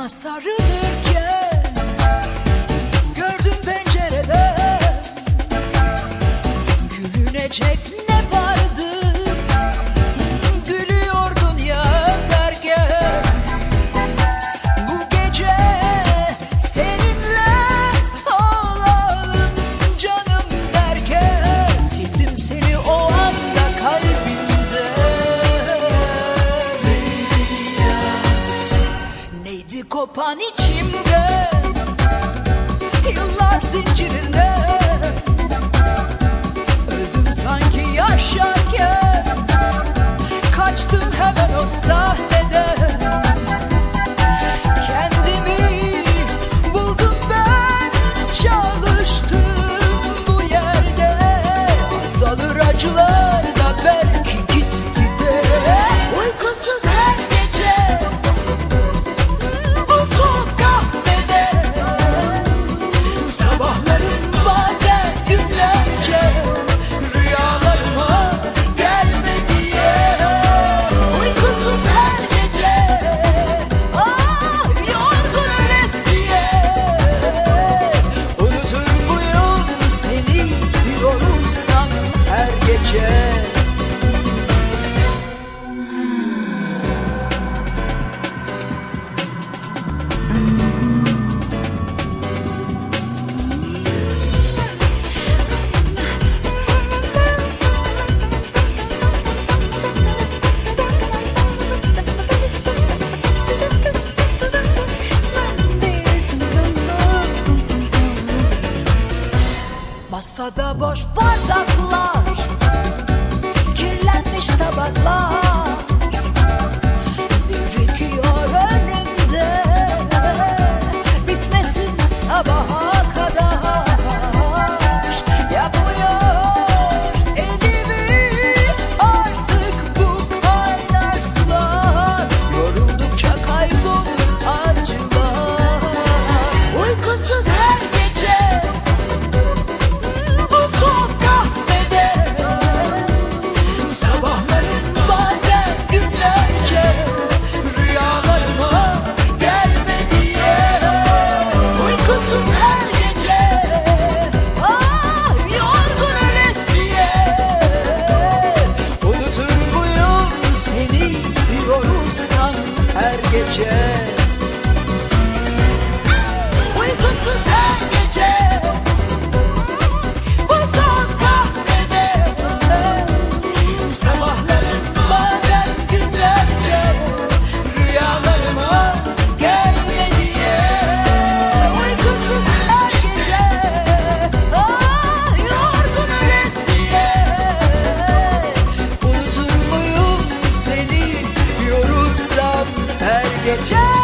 Tam Içimden da bosta. Get